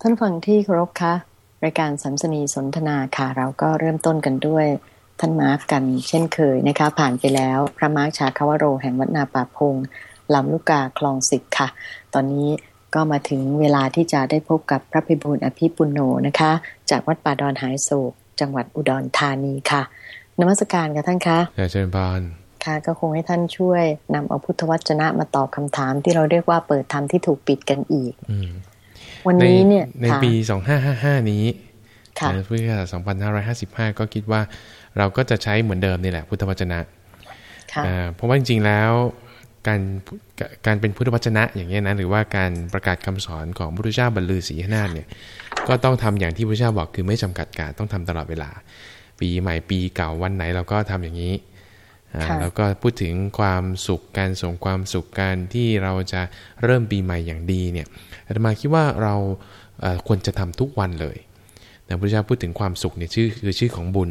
ท่านฟังที่เคารพคะรายการสันสนีย์สนทนาค่ะ เราก็เริ่มต้นกันด้วยท่านมาร์กกันเช่นเคยนะคะ ผ่านไปแล้ว พระมาร์กชาคาวโร แห่งวัดนาป่าพงลำลูกกาคลองสิบค่ะ ตอนนี้ก็มาถึงเวลาที่จะได้พบกับพระไพบูลย์อภิปุณโณนะคะ จากวัดป่าดอนหายโศก จังหวัดอุดรธานีค่ะนมัสการค่ะท่านคะเชิญท่านค่ะก็คงให้ท่านช่วยนำเอาพุทธวจนะมาตอบคำถามที่เราเรียกว่าเปิดธรรมที่ถูกปิดกันอีกอืม วันนี้เนี่ยในปี 2555 นี้ค่ะในพุทธศักราช2555 ก็คิดว่าเราก็จะใช้เหมือนเดิมนี่แหละ พุทธวจนะค่ะอ่าเพราะว่าจริงๆแล้วการการเป็นพุทธวจนะอย่างเงี้ยนะหรือว่าการประกาศคำสอนของพระพุทธเจ้าบรรลือศีหนาถเนี่ยก็ต้องทำอย่างที่พระพุทธเจ้าบอกคือไม่จำกัดการต้องทำตลอดเวลา ปีใหม่ปีเก่าวันไหนเราก็ทำอย่างนี้อ่าค่ะ แล้วก็พูดถึงความสุขการส่งความสุขการที่เราจะเริ่มปีใหม่อย่างดีเนี่ยอาตมาคิดว่าเราเอ่อควรจะทำทุกวันเลยนะพระพุทธเจ้าพูดถึงความสุขเนี่ยชื่อคือชื่อของบุญ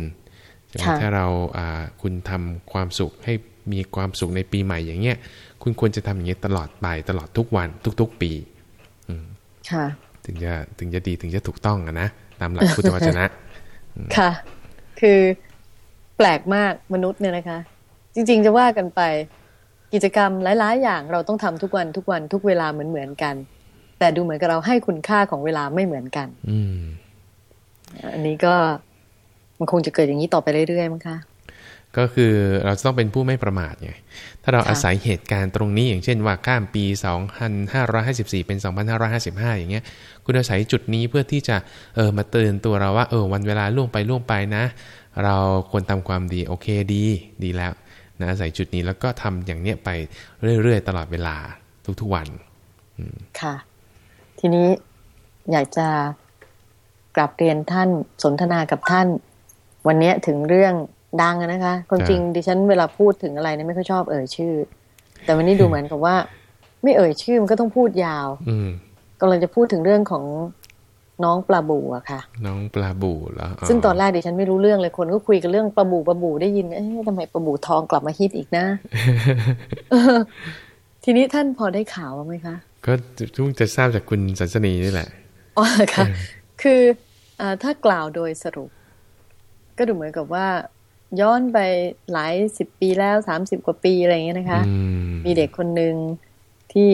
ใช่ไหมค่ะถ้าเราอ่าคุณทำความสุขให้มีความสุขในปีใหม่อย่างเงี้ย คุณควรจะทำอย่างนี้ยตลอดไปตลอดทุกวันทุก ๆ ปีค่ะถึงจะถึงจะดีถึงจะถูกต้องอะนะตามหลักพุทธวจนะ ค่ะ คือแปลกมากมนุษย์เนี่ยนะคะ จริง ๆ จะว่ากันไป กิจกรรมหลาย ๆ อย่างเราต้องทำทุกวันทุกวันทุกเวลาเหมือนๆกัน แต่ดูเหมือนกับเราให้คุณค่าของเวลาไม่เหมือนกัน อืมอันนี้ก็มันคงจะเกิดอย่างนี้ต่อไปเรื่อยๆมั้งคะก็คือเราจะต้องเป็นผู้ไม่ประมาทไง ถ้าเราค่ะอาศัยเหตุการณ์ตรงนี้อย่างเช่นว่าข้ามปี 2554 เป็น 2555 อย่างเงี้ย คุณอาศัยจุดนี้เพื่อที่จะเออมาเตือนตัวเราว่าเออวันเวลาล่วงไปล่วงไปนะ เราควรทำความดีโอเคดี ดีแล้ว นะอาศัยจุดนี้แล้วก็ทำอย่างเนี้ยไปเรื่อยๆตลอดเวลาทุกๆวันค่ะ ทีนี้อยากจะกลับเรียนท่านสนทนากับท่าน วันนี้ถึงเรื่องดังอะนะคะความจริงดิฉันเวลาพูดถึงอะไรเนี่ยไม่ค่อยชอบเอ่ยชื่อ แต่วันนี้ดูเหมือนกับว่า ไม่เอ่ยชื่อมันก็ต้องพูดยาวอืมกำลังจะพูดถึงเรื่องของ น้องปลาบูอะค่ะ น้องปลาบูแล้วซึ่งตอนแรกดิฉันไม่รู้เรื่องเลยคนก็คุยกันเรื่องปลาบูปลาบูได้ยินเอ๊ะทำไมปลาบูทองกลับมาฮิตอีกนะเออทีนี้ท่านพอได้ข่าวบ้างไหมคะ ก็เพิ่งจะทราบจากคุณสันสนีนี่แหละอ๋อค่ะ คืออาถ้ากล่าวโดยสรุป ก็ดูเหมือนกับว่า ย้อนไปหลายสิบปีแล้วสามสิบกว่าปีอะไรอย่างเงี้ยนะคะอืมมีเด็กคนหนึ่งที่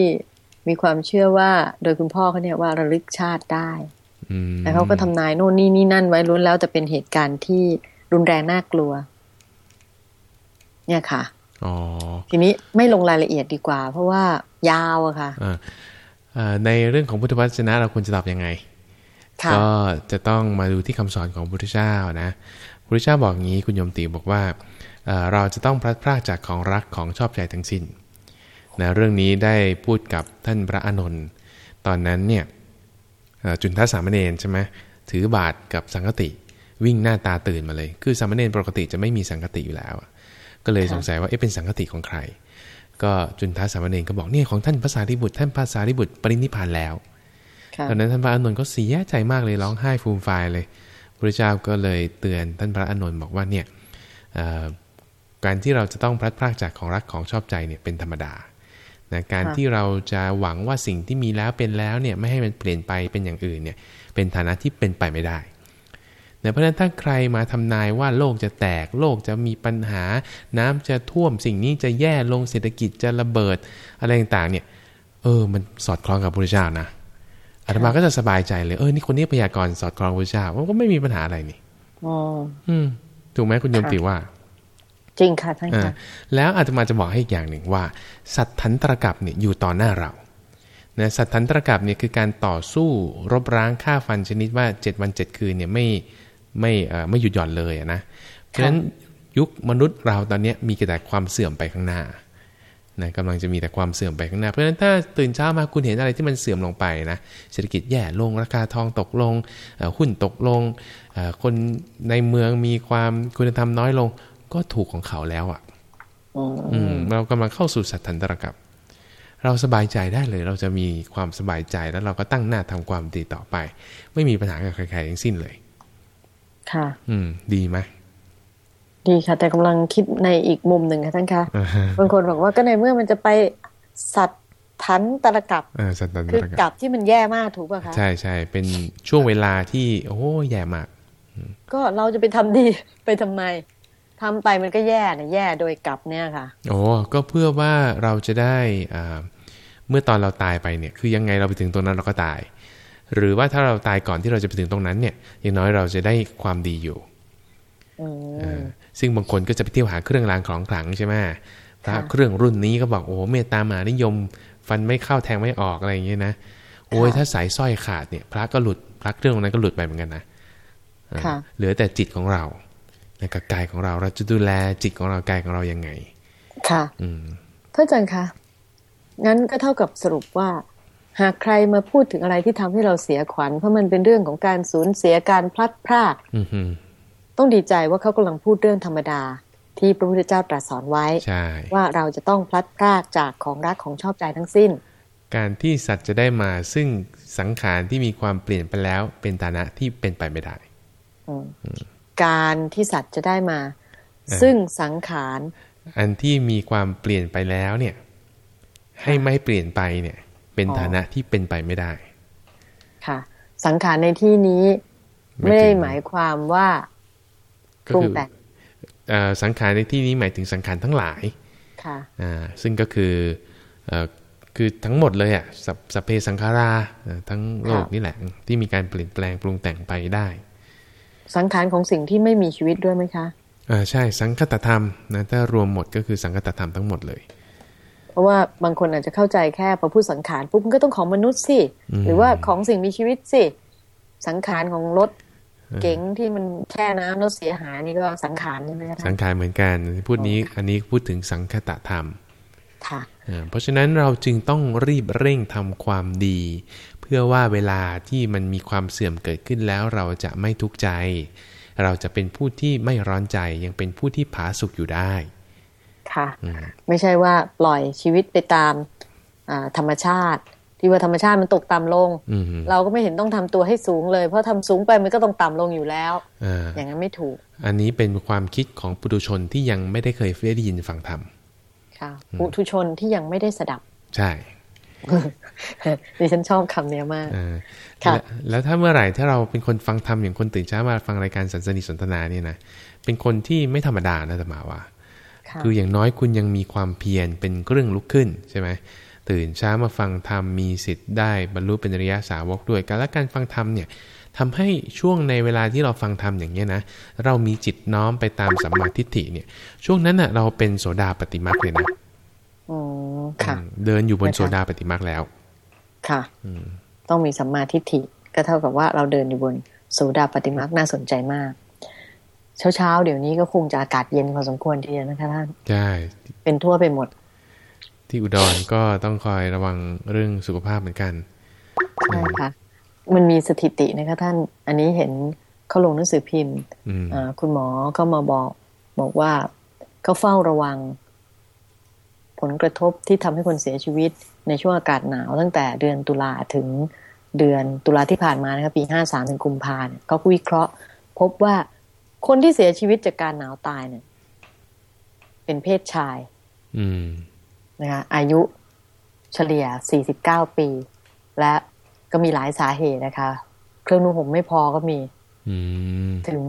มีความเชื่อว่าโดยคุณพ่อเขาเนี่ยว่าระลึกชาติได้อืม แล้วเขาก็ทำนายโน่นนี่นี่นั่นไว้ล้วนแล้วแต่เป็นเหตุการณ์ที่รุนแรงน่ากลัว เนี่ยค่ะอ๋อทีนี้ไม่ลงรายละเอียดดีกว่า เพราะว่ายาวอะค่ะอ่าอ่าในเรื่องของพุทธวจนะเราควรจะตอบยังไงค่ะก็จะต้องมาดูที่คำสอนของพระพุทธเจ้านะพระพุทธเจ้าบอกงี้คุณโยมตีบอกว่าเอ่อเราจะต้องพลัดพรากจากของรักของชอบใจทั้งสิ้นนะเรื่องนี้ได้พูดกับท่านพระอานนท์ตอนนั้นเนี่ยเอ่อ จุนทัสสามเณรใช่ไหมถือบาทกับสังกติวิ่งหน้าตาตื่นมาเลย คือสามเณรปกติจะไม่มีสังกติอยู่แล้วอะก็เลยค่ะสงสัยว่าเอ๊ะเป็นสังกติของใคร ก็จุนทัสสามเณรก็บอกเนี่ยของท่านภาษาริบุตรท่านภาษาริบุตรปรินิพพานแล้วค่ะตอนนั้นท่านพระอานนท์ก็เสียใจมากเลยร้องไห้ฟูมฟายเลยพระเจ้าก็เลยเตือนท่านพระอานนท์บอกว่าเนี่ยเอ่อการที่เราจะต้องพลัดพรากจากของรักของชอบใจเนี่ยเป็นธรรมดา นะการค่ะที่เราจะหวังว่าสิ่งที่มีแล้วเป็นแล้วเนี่ยไม่ให้มันเปลี่ยนไปเป็นอย่างอื่นเนี่ยเป็นฐานะที่เป็นไปไม่ได้นะเพราะฉะนั้นถ้าใครมาทำนายว่าโลกจะแตก โลกจะมีปัญหา น้ำจะท่วมสิ่งนี้จะแย่ลงเศรษฐกิจจะระเบิดอะไรต่างๆเนี่ยเออมันสอดคล้องกับพระเจ้านะอาตมาก็จะสบายใจเลยเออนี่คนนี้พยากรณ์สอดคล้องพระเจ้ามันก็ไม่มีปัญหาอะไรนี่อ๋ออืมถูกไหมคุณโยมค่ะติว่า จริงค่ะท่านอ่าค่ะแล้วอาตมาจะบอกให้อีกอย่างหนึ่งว่า สัตทันตรกับเนี่ยอยู่ต่อหน้าเรานะสัตทันตรกับเนี่ยคือการต่อสู้รบร้างฆ่าฟันชนิดว่าเจ็ดวันเจ็ดคืนเนี่ยไม่ไม่เอ่อไม่หยุดหย่อนเลยอะนะเพราะฉะนั้นยุคมนุษย์เราตอนเนี้ยมีแต่ความเสื่อมไปข้างหน้านะกำลังจะมีแต่ความเสื่อมไปข้างหน้า เพราะฉะนั้นถ้าตื่นเช้ามาคุณเห็นอะไรที่มันเสื่อมลงไปนะเศรษฐกิจแย่ลงราคาทองตกลงเอ่อหุ้นตกลงเอ่อคนในเมืองมีความคุณธรรมน้อยลง ก็ถูกของเขาแล้วอะอืมอืม เรากำลังเข้าสู่สัตทันตรกับ เราสบายใจได้เลย เราจะมีความสบายใจแล้วเราก็ตั้งหน้าทำความดีต่อไป ไม่มีปัญหากับใครๆทั้งสิ้นเลย ค่ะ อืม ดีไหมดีค่ะ แต่กำลังคิดในอีกมุมหนึ่งค่ะท่านคะอ่าฮะบางคนบอกว่าก็ในเมื่อมันจะไปสัตว์ทันตรกับเออสัตตันตคือรกักับบที่มันแย่มากถูกป่ะคะใช่ใช่เป็นช่วงเวลาที่ โอ้แย่มาก ก็เราจะไปทำดีไปทำไม ทำไปมันก็แย่นะแย่โดยกับเนี่ยค่ะโอ้ก็เพื่อว่าเราจะได้อ่าเมื่อตอนเราตายไปเนี่ย คือยังไงเราไปถึงตรงนั้นเราก็ตาย หรือว่าถ้าเราตายก่อนที่เราจะไปถึงตรงนั้นเนี่ยอย่างน้อยเราจะได้ความดีอยู่อืมเออซึ่งบางคนก็จะไปเที่ยวหาเครื่องรางของขลังใช่ไหมพระค่ะเครื่องรุ่นนี้ก็บอกโอ้เมตตามหานิยม ฟันไม่เข้าแทงไม่ออกอะไรอย่างเงี้ยนะโอ้ยค่ะถ้าสายสร้อยขาดเนี่ย พระก็หลุดพระเครื่องนั้นก็หลุดไปเหมือนกันนะเออค่ะเหลือแต่จิตของเราและ กับกายของเราเราจะดูแลจิตของเรากายของเรายังไง ค่ะ อืมท่านอาจารย์คะงั้นก็เท่ากับสรุปว่า หากใครมาพูดถึงอะไรที่ทำให้เราเสียขวัญ เพราะมันเป็นเรื่องของการสูญเสียการพลัดพรากอือฮึต้องดีใจว่าเขากำลังพูดเรื่องธรรมดา ที่พระพุทธเจ้าตรัสสอนไว้ใช่ว่าเราจะต้องพลัดพรากจากของรักของชอบใจทั้งสิ้น การที่สัตว์จะได้มาซึ่งสังขารที่มีความเปลี่ยนไปแล้วเป็นฐานะที่เป็นไปไม่ได้ การที่สัตว์จะได้มาเออซึ่งสังขาร อันที่มีความเปลี่ยนไปแล้วเนี่ย ให้ไม่เปลี่ยนไปเนี่ย เป็นฐานะที่เป็นไปไม่ได้ ค่ะ สังขารในที่นี้ไม่ไม่ได้ถึงหมายความว่าก็ปรุงคือแต่งเอ่อสังขารในที่นี้หมายถึงสังขารทั้งหลายค่ะอ่าซึ่งก็คือเอ่อคือทั้งหมดเลยอะสัพสพเพสังขาราเอ่อทั้งโลกครับนี่แหละ ที่มีการเปลี่ยนแปลงปรุงแต่งไปได้ สังขารของสิ่งที่ไม่มีชีวิตด้วยไหมคะอ่าใช่สังคตธรรมนะถ้ารวมหมดก็คือสังคตธรรมทั้งหมดเลย เพราะว่าบางคนอาจจะเข้าใจแค่พอพูดสังขารปุ๊บมันก็ต้องของมนุษย์สิอืมหรือว่าของสิ่งมีชีวิตสิสังขารของรถเก๋งที่มันแช่น้ำแล้วเสียหายนี่ก็สังขารใช่ไหมคะสังขารเหมือนกันพูดนี้อันนี้พูดถึงสังคตธรรมค่ะอ่าเพราะฉะนั้นเราจึงต้องรีบเร่งทำความดี เพื่อว่าเวลาที่มันมีความเสื่อมเกิดขึ้นแล้วเราจะไม่ทุกข์ใจ เราจะเป็นผู้ที่ไม่ร้อนใจยังเป็นผู้ที่ผาสุกอยู่ได้ ค่ะอืมไม่ใช่ว่าปล่อยชีวิตไปตามอ่าธรรมชาติ ที่ว่าธรรมชาติมันตกต่ำลงอืมเราก็ไม่เห็นต้องทำตัวให้สูงเลย เพราะทำสูงไปมันก็ต้องต่ำลงอยู่แล้วอ่าอย่างนั้นไม่ถูก อันนี้เป็นความคิดของปุถุชนที่ยังไม่ได้เคยได้ยินฟังธรรมค่ะปุถุชนที่ยังไม่ได้สดับ ใช่ ดิฉันชอบคำเนี้ยมากอ่าค่ะและแล้วถ้าเมื่อไหร่ถ้าเราเป็นคนฟังธรรมอย่างคนตื่นเช้ามาฟังรายการสันสนิทสนทนาเนี่ยนะเป็นคนที่ไม่ธรรมดานะธรรมาว่าค่ะคืออย่างน้อยคุณยังมีความเพียรเป็นเครื่องลุกขึ้นใช่ไหมตื่นเช้ามาฟังธรรมมีสิทธิ์ได้บรรลุเป็นอริยสาวกด้วยการและการฟังธรรมเนี่ยทำให้ช่วงในเวลาที่เราฟังธรรมอย่างเงี้ยนะเรามีจิตน้อมไปตามสัมมาทิฏฐิเนี่ยช่วงนั้นน่ะเราเป็นโสดาปฏิมาคเลยนะ อืมค่ะอืมเดินอยู่บนนะคะโสดาปฏิมาคแล้ว ค่ะต้องมีสัมมาทิฏฐิก็เท่ากับว่าเราเดินอยู่บนโสดาปฏิมาคน่าสนใจมาก เช้าเช้าๆเดี๋ยวนี้ก็คงจะอากาศเย็นพอสมควรทีเดียวนะคะท่านใช่เป็นทั่วไปหมด ที่อุดรก็ต้องคอยระวังเรื่องสุขภาพเหมือนกันใช่ค่ะมันมีสถิตินะคะท่าน อันนี้เห็นเขาลงหนังสือพิมพ์อืมอ่าคุณหมอก็มาบอกบอกว่าเขาเฝ้าระวังผ ลกระทบที่ทำให้คนเสียชีวิตในช่วงอากาศหนาว ตั้งแต่เดือนตุลาถึงเดือนตุลาที่ผ่านมานะคะปีห้าสามถึงกุมภาเนี่ยเขาก็วิเคราะห์ พบว่าคนที่เสียชีวิตจากการหนาวตายเนี่ย เป็นเพศชายอืมนะคะอายุเฉลี่ย 49 ปี และก็มีหลายสาเหตุนะคะ เครื่องนุ่งห่มไม่พอก็มีอืมถึง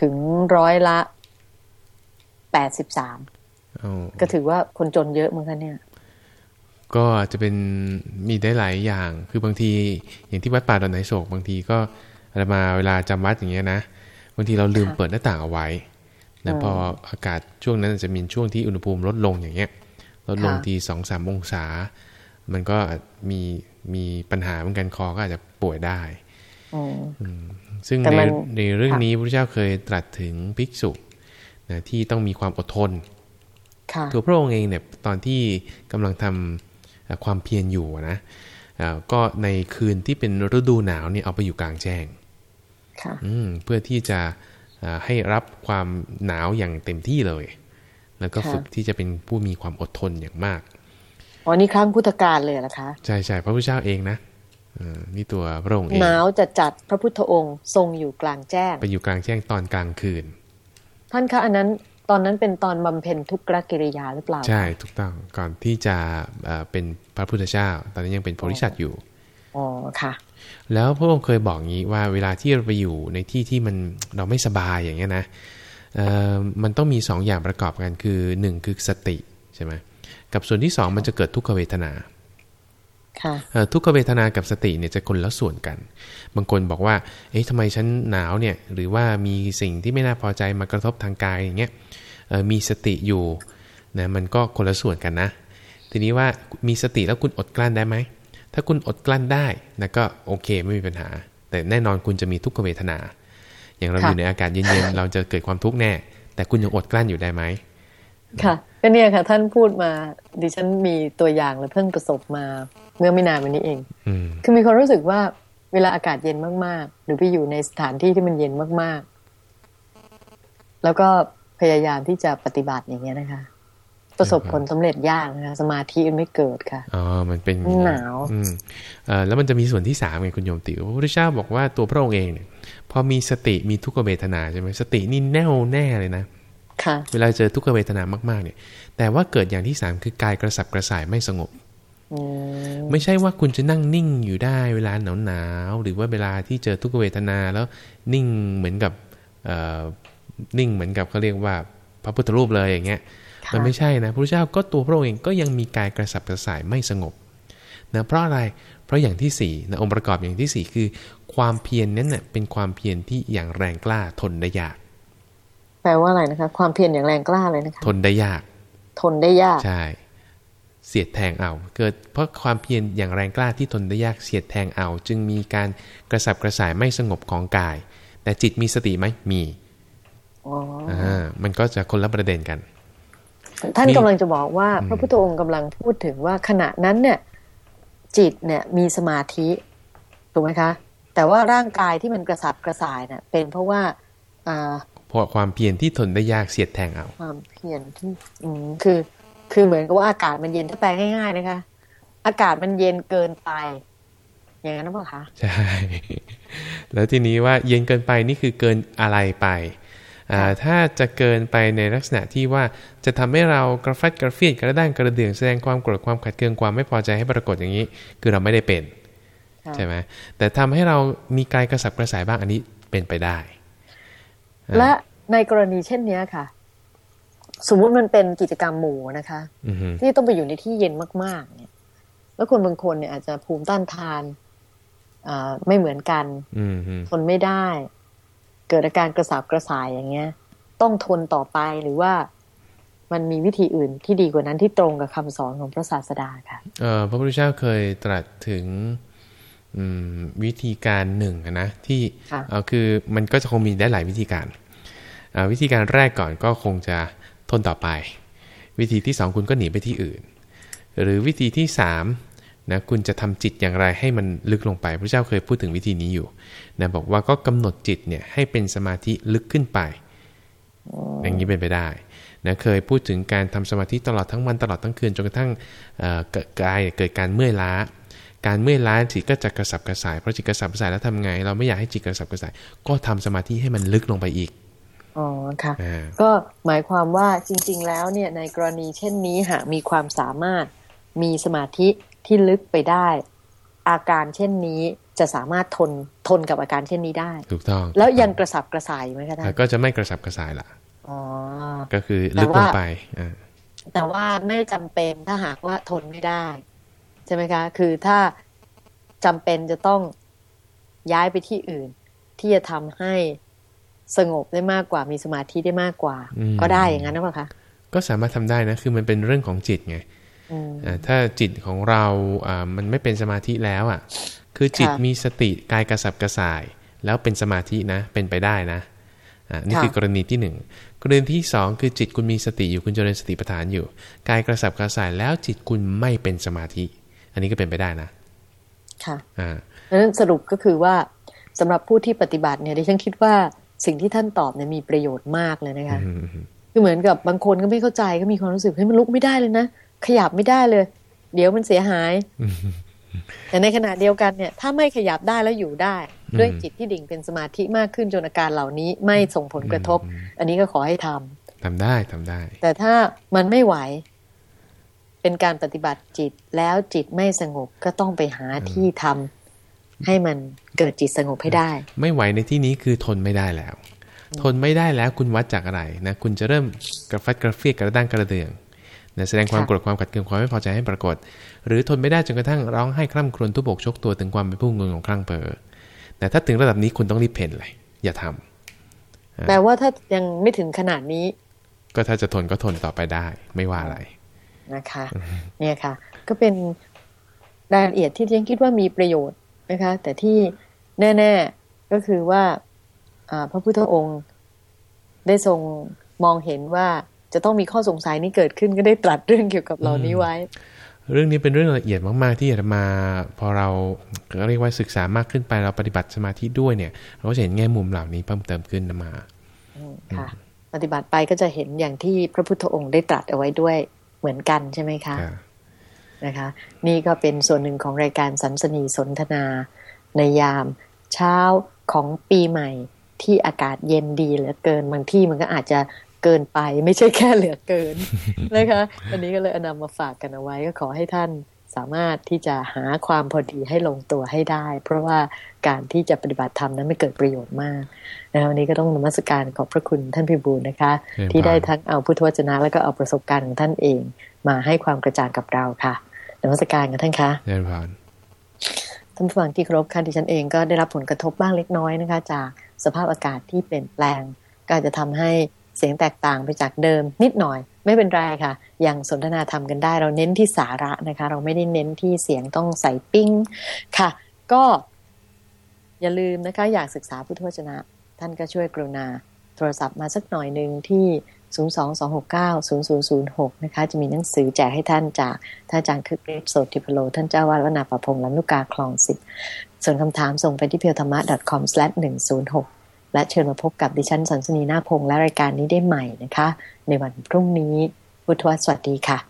ถึงร้อยละ 83เอา ก็ถือว่าคนจนเยอะเหมือนกันเนี่ย ก็อาจจะเป็นมีได้หลายอย่าง คือบางทีอย่างที่วัดป่าดอนไหนโศกบางทีก็อาตมาเวลาจำวัดอย่างเงี้ยนะบางทีเราลืมค่ะเปิดหน้าต่างเอาไว้นะอืมพออากาศช่วงนั้นอาจจะมีช่วงที่อุณหภูมิลดลงอย่างเงี้ยลดลงค่ะทีสองสามองศา มันก็มีมีปัญหาเหมือนกันคอก็อาจจะป่วยได้อืมซึ่งแต่ในมันในเรื่องค่ะนี้พระเจ้าเคยตรัสถึงภิกษุนะที่ต้องมีความอดทน ค่ะตัวพระองค์เองเนี่ยตอนที่กำลังทำเอ่อความเพียรอยู่นะเอ่อก็ในคืนที่เป็นฤดูหนาวเนี่ยเอาไปอยู่กลางแจ้งค่ะอืมเพื่อที่จะเอ่อให้รับความหนาวอย่างเต็มที่เลย แล้วก็ค่ะฝึกที่จะเป็นผู้มีความอดทนอย่างมากอ๋อนี่ครั้งพุทธกาลเลยเหรอคะ ใช่ใช่พระพุทธเจ้าเองนะเอ่อนี่ตัวพระองค์เองหนาวจะจัดพระพุทธองค์ทรงอยู่กลางแจ้ง ไปอยู่กลางแจ้งตอนกลางคืน ท่านคะอันนั้น ตอนนั้นเป็นตอนบำเพ็ญทุกขกิริยาหรือเปล่า ใช่ถูกต้องก่อนที่จะเอ่อเป็นพระพุทธเจ้า ตอนนั้นยังเป็นโพธิสัตว์อยู่อ๋อค่ะ แล้วพระองค์เคยบอกงี้ว่าเวลาที่เราไปอยู่ในที่ที่มันเราไม่สบายอย่างเงี้ยนะเอ่อมันต้องมีสองอย่างประกอบกันคือหนึ่งคือสติใช่ไหมกับส่วนที่สองมันจะเกิดทุกขเวทนาค่ะเอ่อ ทุกขเวทนากับสติเนี่ยจะคนละส่วนกัน บางคนบอกว่า เอ๊ะทำไมฉันหนาวเนี่ย หรือว่ามีสิ่งที่ไม่น่าพอใจมากระทบทางกายอย่างเงี้ยเอ่อมีสติอยู่นะมันก็คนละส่วนกันนะ ทีนี้ว่ามีสติแล้วคุณอดกลั้นได้ไหม ถ้าคุณอดกลั้นได้นะก็โอเคไม่มีปัญหา แต่แน่นอนคุณจะมีทุกขเวทนา อย่างเราค่ะอยู่ในอากาศเย็นๆเราจะเกิดความทุกข์แน่ แต่คุณยังอดกลั้นอยู่ได้ไหมค่ะก็เนี่ยค่ะท่านพูดมาดิฉันมีตัวอย่างและเพิ่งประสบมา เมื่อไม่นานมานี้เองอืมคือมีความรู้สึกว่าเวลาอากาศเย็นมากๆ หรือไปอยู่ในสถานที่ที่มันเย็นมากๆ แล้วก็พยายามที่จะปฏิบัติอย่างเงี้ยนะคะ ประสบผลสำเร็จยากนะคะสมาธิมันไม่เกิดค่ะอ๋อมันเป็นหนาวอืมเอ่อแล้วมันจะมีส่วนที่สามไงคุณโยมติวพระพุทธเจ้าบอกว่าตัวพระองค์เองเนี่ยพอมีสติมีทุกขเวทนาใช่ไหมสตินี่แน่วแน่เลยนะค่ะ เวลาเจอทุกขเวทนามากๆ เนี่ย แต่ว่าเกิดอย่างที่สามคือกายกระสับกระส่ายไม่สงบอืม ไม่ใช่ว่าคุณจะนั่งนิ่งอยู่ได้เวลาหนาวหนาวๆหรือว่าเวลาที่เจอทุกขเวทนาแล้วนิ่งเหมือนกับเอ่อนิ่งเหมือนกับเขาเรียกว่าพระพุทธรูปเลยอย่างเงี้ยค่ะมันไม่ใช่นะพระพุทธเจ้าก็ตัวพระองค์เองก็ยังมีกายกระสับกระส่ายไม่สงบนะเพราะอะไรเพราะอย่างที่สี่นะองค์ประกอบอย่างที่สี่คือ ความเพียรนั้นเน่ะเป็นความเพียรที่อย่างแรงกล้าทนได้ยากแปลว่าอะไรนะคะ ความเพียรอย่างแรงกล้าเลยนะคะ ทนได้ยาก ทนได้ยากใช่ เสียดแทงเอา เกิดเพราะความเพียรอย่างแรงกล้าที่ทนได้ยากเสียดแทงเอา จึงมีการกระสับกระส่ายไม่สงบของกาย แต่จิตมีสติไหมมีอ๋ออ่ามันก็จะคนละประเด็นกัน ท่านมีกำลังจะบอกว่าอืมพระพุทธองค์กำลังพูดถึงว่าขณะนั้นเนี่ย จิตเนี่ยมีสมาธิถูกไหมคะ แต่ว่าร่างกายที่มันกระสับกระส่ายเนี่ยเป็นเพราะว่าอ่าเพราะความเพียรที่ทนได้ยากเสียดแทงเอา ความเพียรที่อืมคือ คือเหมือนกับว่าอากาศมันเย็นถ้าแปลง่ายๆนะคะ อากาศมันเย็นเกินไป อย่างนั้นหรือเปล่าคะใช่แล้วทีนี้ว่าเย็นเกินไปนี่คือเกินอะไรไปอ่าถ้าจะเกินไปในลักษณะที่ว่าจะทำให้เรากระฟัดกระเฟียดกระด้างกระเดื่องแสดงความโกรธความขัดเคืองความไม่พอใจให้ปรากฏอย่างนี้ คือเราไม่ได้เป็นค่ะใช่ไหมแต่ทำให้เรามีกายกระสับกระส่ายบ้างอันนี้เป็นไปได้ และในกรณีเช่นเนี้ยค่ะ สมมุติมันเป็นกิจกรรมหมู่นะคะอือฮึที่ต้องไปอยู่ในที่เย็นมาก ๆ เนี่ย แล้วคนบางคนเนี่ยอาจจะภูมิต้านทานอ่าไม่เหมือนกันอืมฮึทนไม่ได้ เกิดอาการกระสับกระส่ายอย่างเงี้ย ต้องทนต่อไปหรือว่ามันมีวิธีอื่นที่ดีกว่านั้นที่ตรงกับคำสอนของพระศาสดาค่ะเอ่อพระพุทธเจ้าเคยตรัสถึงอืมวิธีการหนึ่งอะนะที่ค่ะเอ่อคือมันก็จะคงมีได้หลายวิธีการอ่าวิธีการแรกก่อนก็คงจะ ทนต่อไป วิธีที่สองคุณก็หนีไปที่อื่น หรือวิธีที่สามนะคุณจะทำจิตอย่างไรให้มันลึกลงไปพระเจ้าเคยพูดถึงวิธีนี้อยู่นะบอกว่าก็กำหนดจิตเนี่ยให้เป็นสมาธิลึกขึ้นไป อย่างนี้เป็นไปได้นะเคยพูดถึงการทำสมาธิตลอดทั้งวันตลอดทั้งคืนจนกระทั่งกายเกิดการเมื่อยล้า การเมื่อยล้าจิตก็จะกระสับกระส่ายเพราะจิตกระสับกระส่ายแล้วทำไง เราไม่อยากให้จิตกระสับกระส่าย ก็ทำสมาธิให้มันลึกลงไปอีก อ๋อค่ะอ่าก็หมายความว่าจริง ๆ แล้วเนี่ยในกรณีเช่นนี้หากมีความสามารถมีสมาธิที่ลึกไปได้ อาการเช่นนี้จะสามารถทนทนกับอาการเช่นนี้ได้ ถูกต้อง แล้วยังกระสับกระส่ายอยู่ไหมคะท่าอ่านก็จะไม่กระสับกระส่ายละอ๋อก็คือแต่ลึกลงว่าไปอ่าแต่ว่าไม่จำเป็นถ้าหากว่าทนไม่ได้ ใช่ไหมคะ คือถ้าจำเป็นจะต้องย้ายไปที่อื่น ที่จะทำให้ สงบได้มากกว่ามีสมาธิได้มากกว่า ก็ได้อย่างนั้นหรือเปล่าคะก็สามารถทำได้นะคือมันเป็นเรื่องของจิตไงอืมอ่าถ้าจิตของเราอ่ามันไม่เป็นสมาธิแล้วอะ คือจิตค่ะมีสติกายกระสับกระส่าย แล้วเป็นสมาธินะเป็นไปได้นะอ่านี่ค่ะคือกรณีที่หนึ่งกรณีที่สองคือจิตคุณมีสติอยู่คุณเจริญสติปัฏฐานอยู่กายกระสับกระส่ายแล้วจิตคุณไม่เป็นสมาธิ อันนี้ก็เป็นไปได้นะ ค่ะอ่าดังนั้นสรุปก็คือว่าสำหรับผู้ที่ปฏิบัติเนี่ยดิฉันคิดว่า สิ่งที่ท่านตอบเนี่ยมีประโยชน์มากเลยนะคะอืมคือเหมือนกับบางคนก็ไม่เข้าใจก็มีความรู้สึกเฮ้ยมันลุกไม่ได้เลยนะขยับไม่ได้เลย เดี๋ยวมันเสียหาย แต่ในขณะเดียวกันเนี่ย ถ้าไม่ขยับได้แล้วอยู่ได้อืมด้วยจิตที่ดิ่งเป็นสมาธิมากขึ้นจนอาการเหล่านี้ไม่ส่งผลกระทบ อันนี้ก็ขอให้ทำทำได้ทำได้ แต่ถ้ามันไม่ไหว เป็นการปฏิบัติจิตแล้วจิตไม่สงบก็ต้องไปหาที่ทำ ให้มันเกิดจิตสงบให้ได้ ไม่ไหวในที่นี้คือทนไม่ได้แล้ว ทนไม่ได้แล้วคุณวัดจากอะไรนะคุณจะเริ่มกระฟัดกระเฟียกกระด้างกระเดืองนะแสดงความค่ะโกรธความขัดเคืองความไม่พอใจให้ปรากฏ หรือทนไม่ได้จนกระทั่งร้องไห้คร่ำครวญทุบอกชกตัวถึงความเป็นผู้งงของคลั่งเปอแต่ถ้าถึงระดับนี้คุณต้องรีบเพ่นเลยอย่าทำแปลว่าถ้ายังไม่ถึงขนาดนี้ ก็ถ้าจะทนก็ทนต่อไปได้ ไม่ว่าอะไรนะคะ เนี่ยค่ะ ก็เป็นรายละเอียดที่ยังคิดว่ามีประโยชน์ นะคะ แต่ที่แน่ๆก็คือว่าอ่าพระพุทธองค์ได้ทรงมองเห็นว่าจะต้องมีข้อสงสัยนี้เกิดขึ้นก็ได้ตรัสเรื่องเกี่ยวกับเหล่านี้ไว้ เรื่องนี้เป็นเรื่องละเอียดมาก ๆ ที่อาตมาพอเราเรียกว่าศึกษามากขึ้นไปเราปฏิบัติสมาธิด้วยเนี่ย เราก็จะเห็นแง่มุมเหล่านี้เพิ่มเติมขึ้นนะมาค่ะ ปฏิบัติไปก็จะเห็นอย่างที่พระพุทธองค์ได้ตรัสเอาไว้ด้วยเหมือนกันใช่ไหมคะค่ะ นะคะ นี่ก็เป็นส่วนหนึ่งของรายการสันสนีสนทนา ในยามเช้าของปีใหม่ที่อากาศเย็นดีเหลือเกินบางที่มันก็อาจจะเกินไปไม่ใช่แค่เหลือเกินนะคะอันนี้ก็เลยอานำมาฝากกันเอาไว้ก็ขอให้ท่านสามารถที่จะหาความพอดีให้ลงตัวให้ได้ เพราะว่าการที่จะปฏิบัติธรรมนั้นไม่เกิดประโยชน์มากนะวันนี้ก็ต้องนมัสการขอบพระคุณท่านพิบูลนะคะ ที่ได้ทั้งเอาพุทธวจนะ แล้วก็เอาประสบการณ์ของท่านเอง มาให้ความกระจ่างกับเราค่ะ นมัสการกันท่านคะเจริญพรท่านผู้ฟังที่เคารพค่ะดิฉันเองก็ได้รับผลกระทบบ้างเล็กน้อยนะคะ จากสภาพอากาศที่เปลี่ยนแปลง ก็อาจจะทำให้เสียงแตกต่างไปจากเดิม นิดหน่อย ไม่เป็นไรค่ะ ยังสนทนาธรรมกันได้ เราเน้นที่สาระนะคะ เราไม่ได้เน้นที่เสียงต้องใส่ปิ้งค่ะ ก็อย่าลืมนะคะ อยากศึกษาพุทธวจนะ ท่านก็ช่วยกรุณาโทรศัพท์มาสักหน่อยหนึ่งที่ 022690006 นะคะ จะมีหนังสือแจกให้ท่านจากท่านอาจารย์คึกฤทธิ์โสติพโล ท่านเจ้าวาดวัดนาประพงลำลูกกาคลองสิบส่วนคำถามส่งไปที่เพียวธรรมะ .com/106 และเชิญมาพบกับดิฉันสันสนีนาพงษ์และรายการนี้ได้ใหม่นะคะ ในวันพรุ่งนี้พุทธวสวัสดีค่ะ